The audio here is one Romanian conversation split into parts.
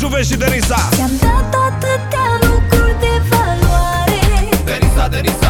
Juve și Denisa. Ți-am dat atâtea lucruri de valoare. Denisa, Denisa.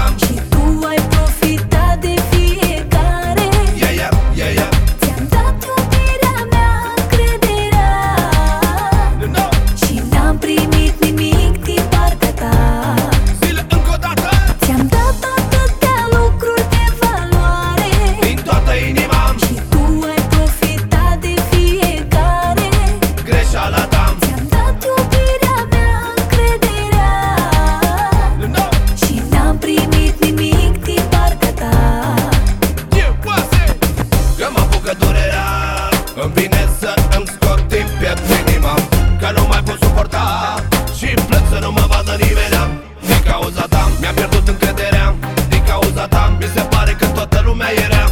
Îmi vine să îmi scot din piept inima Că nu mai pot suporta Și plec să nu mă vadă nimeni. Din cauza ta mi-am pierdut încrederea. Din cauza ta mi se pare că toată lumea e rea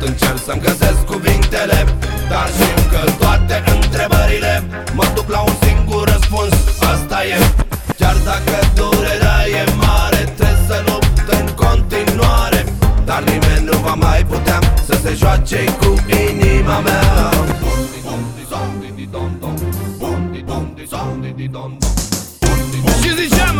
tot încerc să-mi găsesc cuvintele Dar simt că toate întrebările Mă duc la un singur răspuns, asta e. Chiar dacă durerea e mare Trebuie să lupt în continuare Dar nimeni nu va mai putea Să se joace cu inima mea. Și ziceam